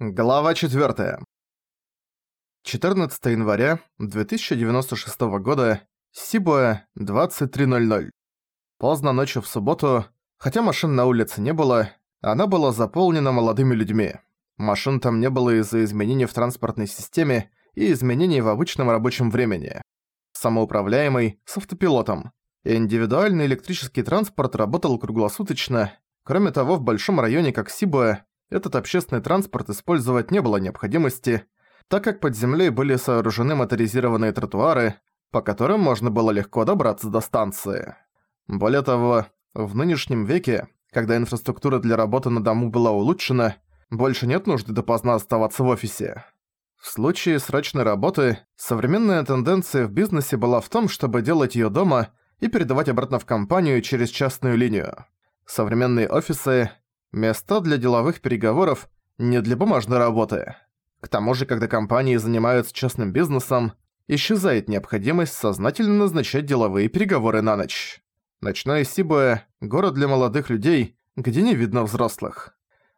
Глава 4. 14 января 2096 года, Сибуэ, 23.00. Поздно ночью в субботу, хотя машин на улице не было, она была заполнена молодыми людьми. Машин там не было из-за изменений в транспортной системе и изменений в обычном рабочем времени. Самоуправляемый, с автопилотом. Индивидуальный электрический транспорт работал круглосуточно. Кроме того, в большом районе, как Сибуэ, этот общественный транспорт использовать не было необходимости, так как под землей были сооружены моторизированные тротуары, по которым можно было легко добраться до станции. Более того, в нынешнем веке, когда инфраструктура для работы на дому была улучшена, больше нет нужды допоздна оставаться в офисе. В случае срочной работы, современная тенденция в бизнесе была в том, чтобы делать её дома и передавать обратно в компанию через частную линию. Современные офисы Места для деловых переговоров, не для бумажной работы. К тому же, когда компании занимаются частным бизнесом, исчезает необходимость сознательно назначать деловые переговоры на ночь. Ночной Сибуэ – город для молодых людей, где не видно взрослых.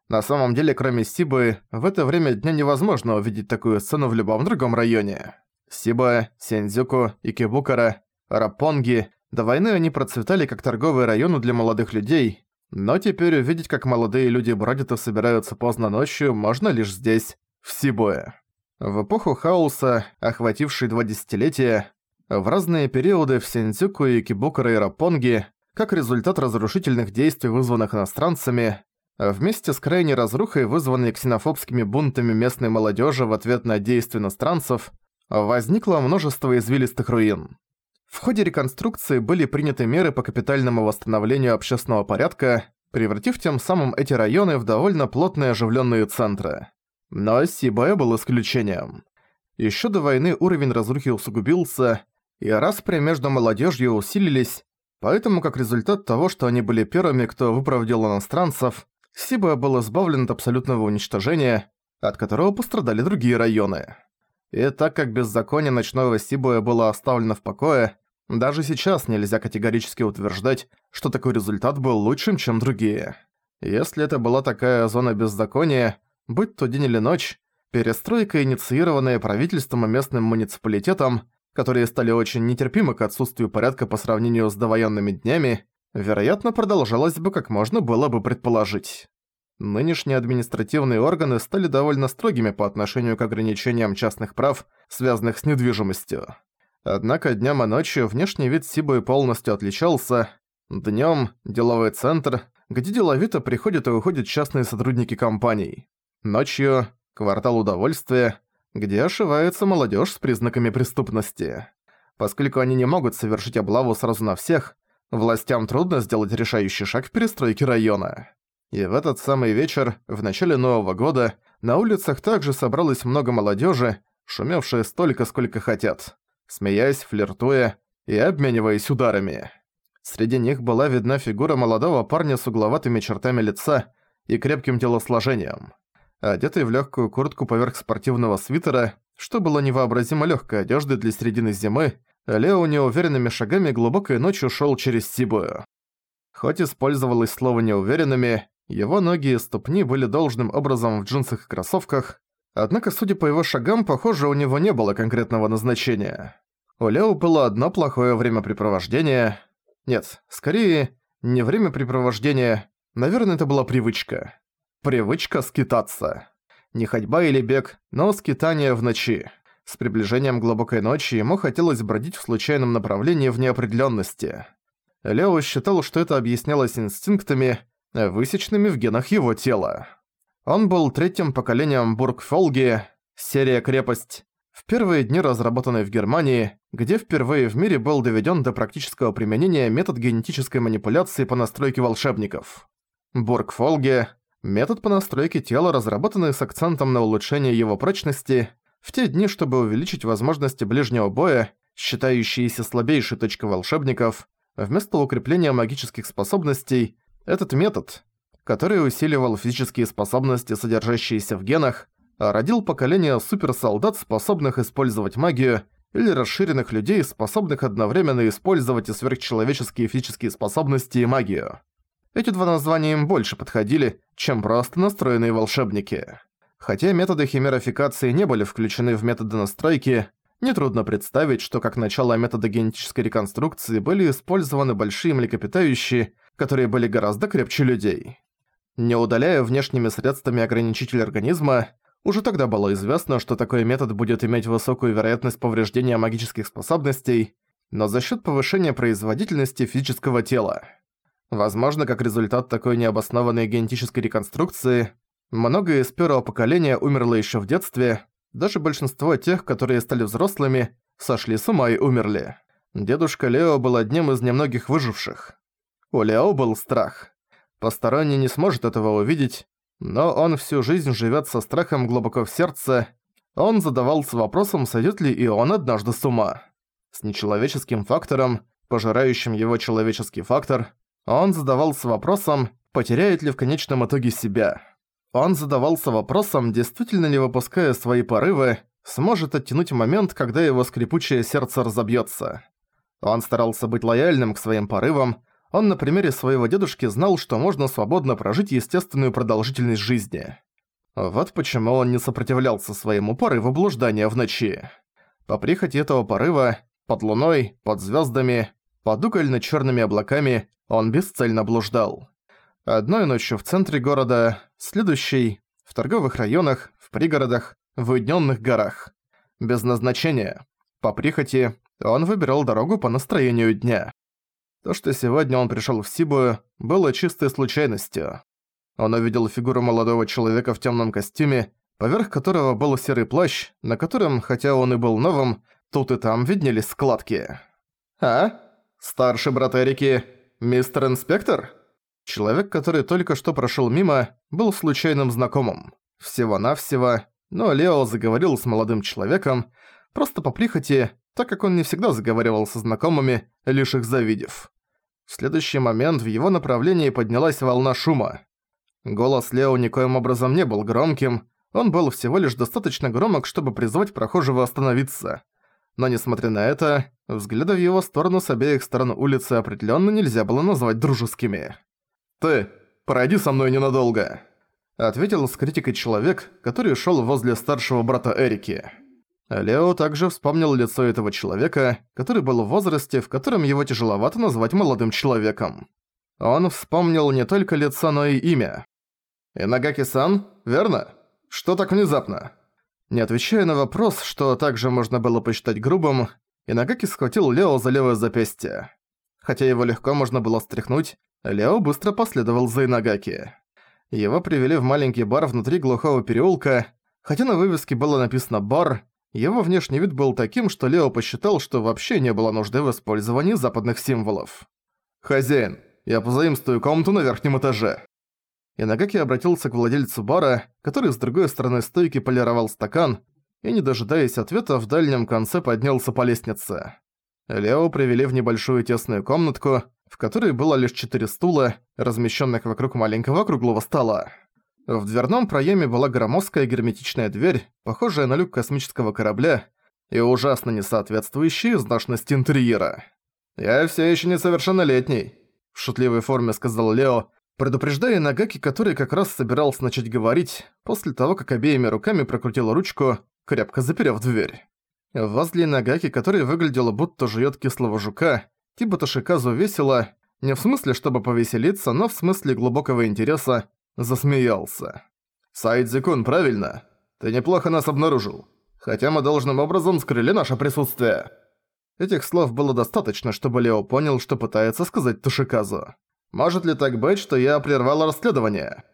На самом деле, кроме Сибуэ, в это время дня невозможно увидеть такую сцену в любом другом районе. Сибуэ, Сензюку, Икебукара, Рапонги – до войны они процветали как торговые районы для молодых людей, но теперь увидеть, как молодые люди бродят и собираются поздно ночью, можно лишь здесь, в Сибуэ. В эпоху хаоса, охватившей два десятилетия, в разные периоды в Синдзюку и Кибукара и Рапонги, как результат разрушительных действий, вызванных иностранцами, вместе с крайней разрухой, вызванной ксенофобскими бунтами местной молодежи в ответ на действия иностранцев, возникло множество извилистых руин. В ходе реконструкции были приняты меры по капитальному восстановлению общественного порядка, превратив тем самым эти районы в довольно плотные оживленные центры. Но Сибая был исключением. Еще до войны уровень разрухи усугубился, и распри между молодежью усилились, поэтому как результат того, что они были первыми, кто выправдил иностранцев, Сибая был избавлен от абсолютного уничтожения, от которого пострадали другие районы. И так как беззаконие ночного Сибуя было оставлено в покое, даже сейчас нельзя категорически утверждать, что такой результат был лучшим, чем другие. Если это была такая зона беззакония, будь то день или ночь, перестройка, инициированная правительством и местным муниципалитетом, которые стали очень нетерпимы к отсутствию порядка по сравнению с довоенными днями, вероятно, продолжалась бы как можно было бы предположить. Нынешние административные органы стали довольно строгими по отношению к ограничениям частных прав, связанных с недвижимостью. Однако днем и ночью внешний вид Сибуи полностью отличался. Днём – деловой центр, где деловито приходят и уходят частные сотрудники компаний. Ночью – квартал удовольствия, где ошивается молодежь с признаками преступности. Поскольку они не могут совершить облаву сразу на всех, властям трудно сделать решающий шаг в перестройке района. И в этот самый вечер, в начале Нового года, на улицах также собралось много молодежи, шумевшие столько, сколько хотят смеясь, флиртуя и обмениваясь ударами. Среди них была видна фигура молодого парня с угловатыми чертами лица и крепким телосложением. Одетый в легкую куртку поверх спортивного свитера, что было невообразимо легкой одеждой для середины зимы, Лео неуверенными шагами глубокой ночью шел через Сибую. Хоть использовалось слово «неуверенными», его ноги и ступни были должным образом в джинсах и кроссовках, однако, судя по его шагам, похоже, у него не было конкретного назначения. У Лео было одно плохое времяпрепровождение. Нет, скорее, не времяпрепровождение. Наверное, это была привычка. Привычка скитаться. Не ходьба или бег, но скитание в ночи. С приближением глубокой ночи ему хотелось бродить в случайном направлении в неопределенности. Лео считал, что это объяснялось инстинктами, высеченными в генах его тела. Он был третьим поколением Бургфолги, серия «Крепость», в первые дни разработанной в Германии, где впервые в мире был доведен до практического применения метод генетической манипуляции по настройке волшебников. Бургфолге – метод по настройке тела, разработанный с акцентом на улучшение его прочности, в те дни, чтобы увеличить возможности ближнего боя, считающиеся слабейшей точкой волшебников, вместо укрепления магических способностей, этот метод, который усиливал физические способности, содержащиеся в генах, родил поколение суперсолдат, способных использовать магию, или расширенных людей, способных одновременно использовать и сверхчеловеческие физические способности и магию. Эти два названия им больше подходили, чем просто настроенные волшебники. Хотя методы химерификации не были включены в методы настройки, нетрудно представить, что как начало метода генетической реконструкции были использованы большие млекопитающие, которые были гораздо крепче людей. Не удаляя внешними средствами ограничитель организма, уже тогда было известно, что такой метод будет иметь высокую вероятность повреждения магических способностей, но за счет повышения производительности физического тела. Возможно, как результат такой необоснованной генетической реконструкции, многое из первого поколения умерло еще в детстве, даже большинство тех, которые стали взрослыми, сошли с ума и умерли. Дедушка Лео был одним из немногих выживших. У Лео был страх. Посторонний не сможет этого увидеть, но он всю жизнь живет со страхом глубоко в сердце. Он задавался вопросом, сойдет ли и он однажды с ума. С нечеловеческим фактором, пожирающим его человеческий фактор, он задавался вопросом, потеряет ли в конечном итоге себя. Он задавался вопросом, действительно ли выпуская свои порывы, сможет оттянуть момент, когда его скрипучее сердце разобьется. Он старался быть лояльным к своим порывам, он на примере своего дедушки знал, что можно свободно прожить естественную продолжительность жизни. Вот почему он не сопротивлялся своему порыву блуждания в ночи. По прихоти этого порыва, под луной, под звездами, под угольно-чёрными облаками он бесцельно блуждал. Одной ночью в центре города, следующей – в торговых районах, в пригородах, в уединенных горах. Без назначения. По прихоти он выбирал дорогу по настроению дня. То, что сегодня он пришел в Сибу, было чистой случайностью. Он увидел фигуру молодого человека в темном костюме, поверх которого был серый плащ, на котором, хотя он и был новым, тут и там виднелись складки. «А? Старший брат Эрики, мистер инспектор?» Человек, который только что прошел мимо, был случайным знакомым. Всего-навсего, но Лео заговорил с молодым человеком, просто по прихоти, так как он не всегда заговаривал со знакомыми, лишь их завидев. В следующий момент в его направлении поднялась волна шума. Голос Лео никоим образом не был громким, он был всего лишь достаточно громок, чтобы призвать прохожего остановиться. Но несмотря на это, взгляды в его сторону с обеих сторон улицы определенно нельзя было назвать дружескими. «Ты, пройди со мной ненадолго», — ответил с критикой человек, который шел возле старшего брата Эрики. Лео также вспомнил лицо этого человека, который был в возрасте, в котором его тяжеловато назвать молодым человеком. Он вспомнил не только лицо, но и имя. «Инагаки-сан, верно? Что так внезапно?» Не отвечая на вопрос, что также можно было посчитать грубым, Инагаки схватил Лео за левое запястье. Хотя его легко можно было стряхнуть, Лео быстро последовал за Инагаки. Его привели в маленький бар внутри глухого переулка, хотя на вывеске было написано «бар», его внешний вид был таким, что Лео посчитал, что вообще не было нужды в использовании западных символов. «Хозяин, я позаимствую комнату на верхнем этаже». Инагаки обратился к владельцу бара, который с другой стороны стойки полировал стакан, и, не дожидаясь ответа, в дальнем конце поднялся по лестнице. Лео привели в небольшую тесную комнатку, в которой было лишь четыре стула, размещенных вокруг маленького круглого стола. В дверном проеме была громоздкая герметичная дверь, похожая на люк космического корабля, и ужасно несоответствующая изношенности интерьера. «Я все еще несовершеннолетний», — в шутливой форме сказал Лео, предупреждая Нагаки, который как раз собирался начать говорить, после того, как обеими руками прокрутил ручку, крепко заперев дверь. Возле Нагаки, который выглядел будто жует кислого жука, типа Тошиказу весело, не в смысле, чтобы повеселиться, но в смысле глубокого интереса, засмеялся. «Сайдзикун, правильно? Ты неплохо нас обнаружил. Хотя мы должным образом скрыли наше присутствие». Этих слов было достаточно, чтобы Лео понял, что пытается сказать Тушиказу. «Может ли так быть, что я прервал расследование?»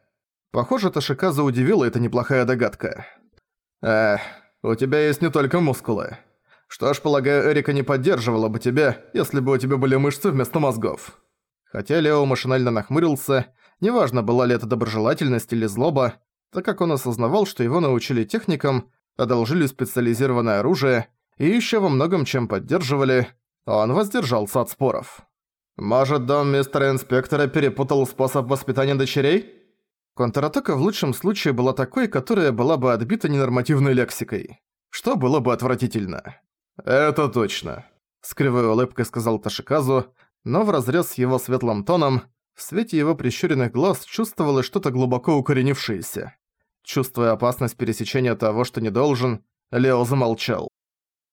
Похоже, Ташиказу удивила эта неплохая догадка. «Эх, у тебя есть не только мускулы. Что ж, полагаю, Эрика не поддерживала бы тебя, если бы у тебя были мышцы вместо мозгов». Хотя Лео машинально нахмурился, Неважно, была ли это доброжелательность или злоба, так как он осознавал, что его научили техникам, одолжили специализированное оружие и еще во многом чем поддерживали, он воздержался от споров. «Может, дом мистера инспектора перепутал способ воспитания дочерей?» Контратака в лучшем случае была такой, которая была бы отбита ненормативной лексикой. Что было бы отвратительно. «Это точно», — с кривой улыбкой сказал Ташиказу, но вразрез с его светлым тоном в свете его прищуренных глаз чувствовалось что-то глубоко укоренившееся. Чувствуя опасность пересечения того, что не должен, Лео замолчал.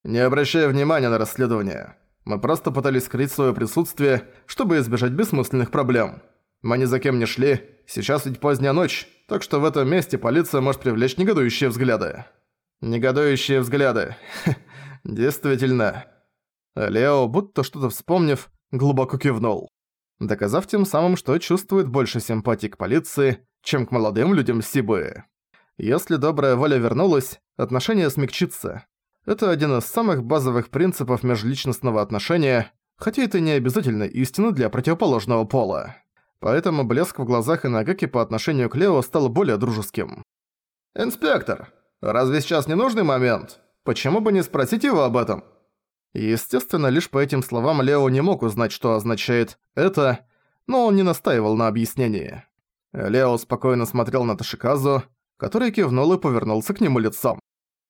«Не обращая внимания на расследование. Мы просто пытались скрыть свое присутствие, чтобы избежать бессмысленных проблем. Мы ни за кем не шли, сейчас ведь поздняя ночь, так что в этом месте полиция может привлечь негодующие взгляды». «Негодующие взгляды. Действительно». Лео, будто что-то вспомнив, глубоко кивнул, доказав тем самым, что чувствует больше симпатии к полиции, чем к молодым людям Сибы. Если добрая воля вернулась, отношение смягчится. Это один из самых базовых принципов межличностного отношения, хотя это не обязательно истина для противоположного пола. Поэтому блеск в глазах Инагаки по отношению к Лео стал более дружеским. «Инспектор, разве сейчас не нужный момент? Почему бы не спросить его об этом?» Естественно, лишь по этим словам Лео не мог узнать, что означает «это», но он не настаивал на объяснении. Лео спокойно смотрел на Ташиказу, который кивнул и повернулся к нему лицом.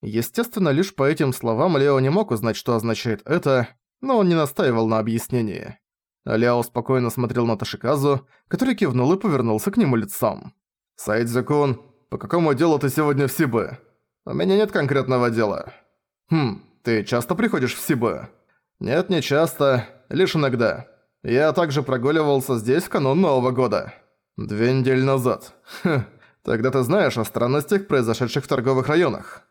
Естественно, лишь по этим словам Лео не мог узнать, что означает это, но он не настаивал на объяснении. Лео спокойно смотрел на Ташиказу, который кивнул и повернулся к нему лицом. «Сайдзюкун, по какому делу ты сегодня в Сибы? У меня нет конкретного дела». «Хм, ты часто приходишь в Сибы?» «Нет, не часто, лишь иногда. Я также прогуливался здесь в канун Нового года». «Две недели назад. Хм, тогда ты знаешь о странностях, произошедших в торговых районах».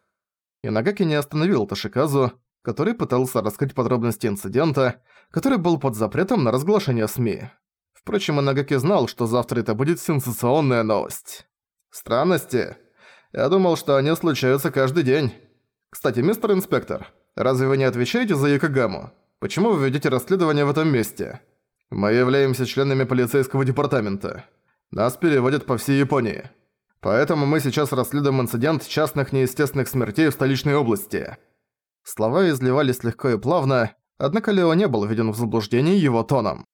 Инагаки не остановил Ташиказу, который пытался раскрыть подробности инцидента, который был под запретом на разглашение СМИ. Впрочем, Инагаки знал, что завтра это будет сенсационная новость. «Странности? Я думал, что они случаются каждый день. Кстати, мистер инспектор, разве вы не отвечаете за Якогаму? Почему вы ведете расследование в этом месте? Мы являемся членами полицейского департамента». Нас переводят по всей Японии. Поэтому мы сейчас расследуем инцидент частных неестественных смертей в столичной области». Слова изливались легко и плавно, однако Лео не был введен в заблуждение его тоном.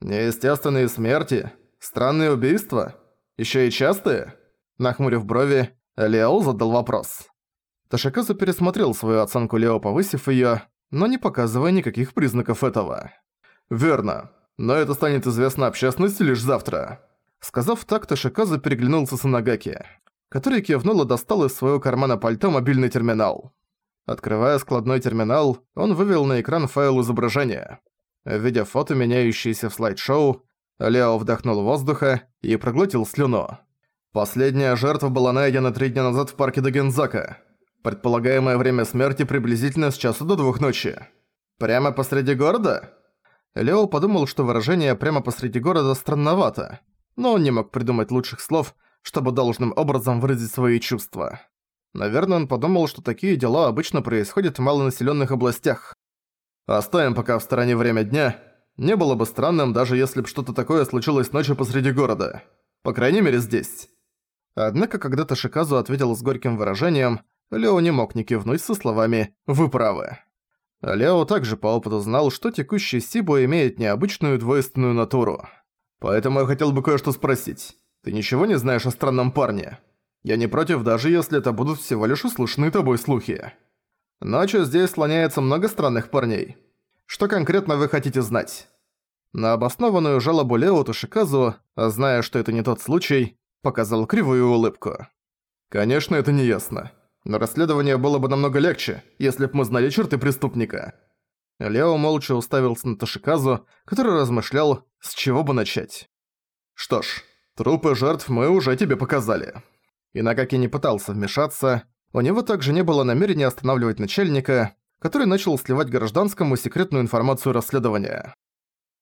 «Неестественные смерти? Странные убийства? Ещё и частые?» Нахмурив брови, Лео задал вопрос. Ташиказу пересмотрел свою оценку Лео, повысив её, но не показывая никаких признаков этого. «Верно. Но это станет известно общественности лишь завтра». Сказав так, Ташиказу переглянулся с Анагаки, который кивнул и достал из своего кармана пальто мобильный терминал. Открывая складной терминал, он вывел на экран файл изображения. Видя фото, меняющиеся в слайд-шоу, Лео вдохнул воздуха и проглотил слюну. Последняя жертва была найдена три дня назад в парке Дагензака. Предполагаемое время смерти приблизительно с часу до двух ночи. Прямо посреди города? Лео подумал, что выражение «прямо посреди города» странновато, но он не мог придумать лучших слов, чтобы должным образом выразить свои чувства. Наверное, он подумал, что такие дела обычно происходят в малонаселенных областях. Оставим пока в стороне время дня. Не было бы странным, даже если бы что-то такое случилось ночью посреди города. По крайней мере, здесь. Однако, когда Ташиказу ответил с горьким выражением, Лео не мог не кивнуть со словами «Вы правы». Лео также по опыту знал, что текущий Сибо имеет необычную двойственную натуру. Поэтому я хотел бы кое-что спросить. Ты ничего не знаешь о странном парне? Я не против, даже если это будут всего лишь услышанные тобой слухи. Ночью здесь слоняется много странных парней. Что конкретно вы хотите знать?» На обоснованную жалобу Лео Тушиказу, зная, что это не тот случай, показал кривую улыбку. «Конечно, это не ясно. Но расследование было бы намного легче, если б мы знали черты преступника. Лео молча уставился на Ташиказу, который размышлял, с чего бы начать. «Что ж, трупы жертв мы уже тебе показали». Инакаки не пытался вмешаться, у него также не было намерения останавливать начальника, который начал сливать гражданскому секретную информацию расследования.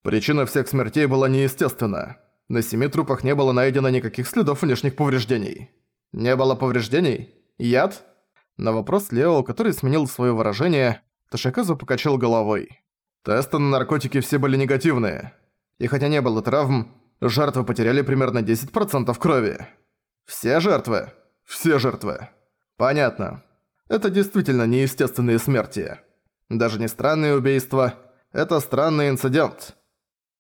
Причина всех смертей была неестественна. На семи трупах не было найдено никаких следов внешних повреждений. Не было повреждений? Яд? На вопрос Лео, который сменил свое выражение, Ташиказу покачал головой. Тесты на наркотики все были негативные. И хотя не было травм, жертвы потеряли примерно 10% крови. Все жертвы? Все жертвы. Понятно. Это действительно неестественные смерти. Даже не странные убийства, это странный инцидент.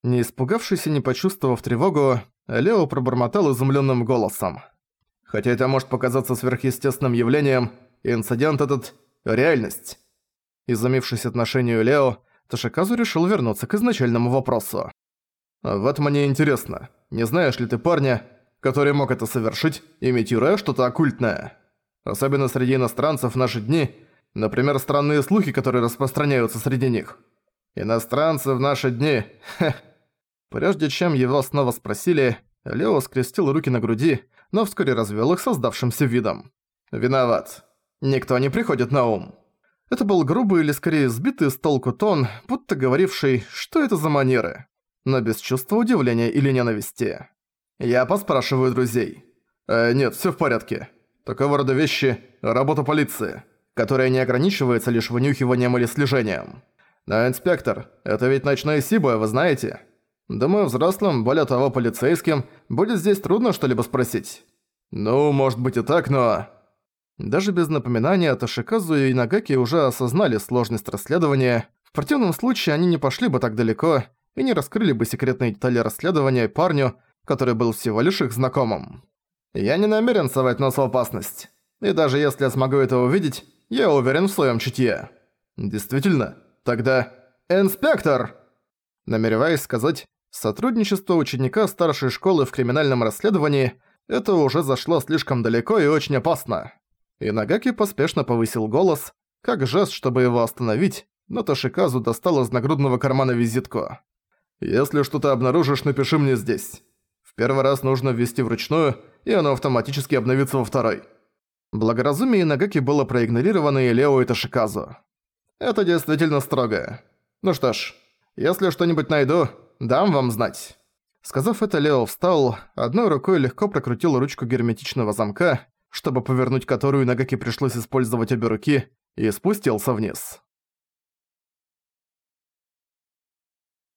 Не испугавшись и не почувствовав тревогу, Лео пробормотал изумленным голосом. Хотя это может показаться сверхъестественным явлением, инцидент этот – реальность. Изумившись отношению Лео, Ташиказу решил вернуться к изначальному вопросу. «Вот мне интересно, не знаешь ли ты парня, который мог это совершить, имитируя что-то оккультное. Особенно среди иностранцев в наши дни, например, странные слухи, которые распространяются среди них. Иностранцы в наши дни, хeh. Прежде чем его снова спросили, Лео скрестил руки на груди, но вскоре развел их создавшимся видом. «Виноват. Никто не приходит на ум». Это был грубый или скорее сбитый с толку тон, будто говоривший, что это за манеры, но без чувства удивления или ненависти. Я поспрашиваю друзей. Э, нет, всё в порядке. Такого рода вещи – работа полиции, которая не ограничивается лишь вынюхиванием или слежением. Но, инспектор, это ведь ночной Сибуя, вы знаете? Думаю, взрослым, более того, полицейским, будет здесь трудно что-либо спросить. Ну, может быть и так, но... Даже без напоминания Ташиказу и Нагаки уже осознали сложность расследования. В противном случае они не пошли бы так далеко и не раскрыли бы секретные детали расследования парню, который был всего лишь их знакомым. Я не намерен совать нос в опасность. И даже если я смогу это увидеть, я уверен в своем чутье. Действительно, тогда... «Инспектор!» Намереваясь сказать «сотрудничество ученика старшей школы в криминальном расследовании» это уже зашло слишком далеко и очень опасно. И Нагаки поспешно повысил голос, как жест, чтобы его остановить, но Ташиказу достал из нагрудного кармана визитку. «Если что-то обнаружишь, напиши мне здесь. В первый раз нужно ввести вручную, и оно автоматически обновится во второй». Благоразумие Нагаки было проигнорировано и Лео и Ташиказу. «Это действительно строго. Ну что ж, если что-нибудь найду, дам вам знать». Сказав это, Лео встал, одной рукой легко прокрутил ручку герметичного замка, чтобы повернуть которую Нагаки пришлось использовать обе руки, и спустился вниз.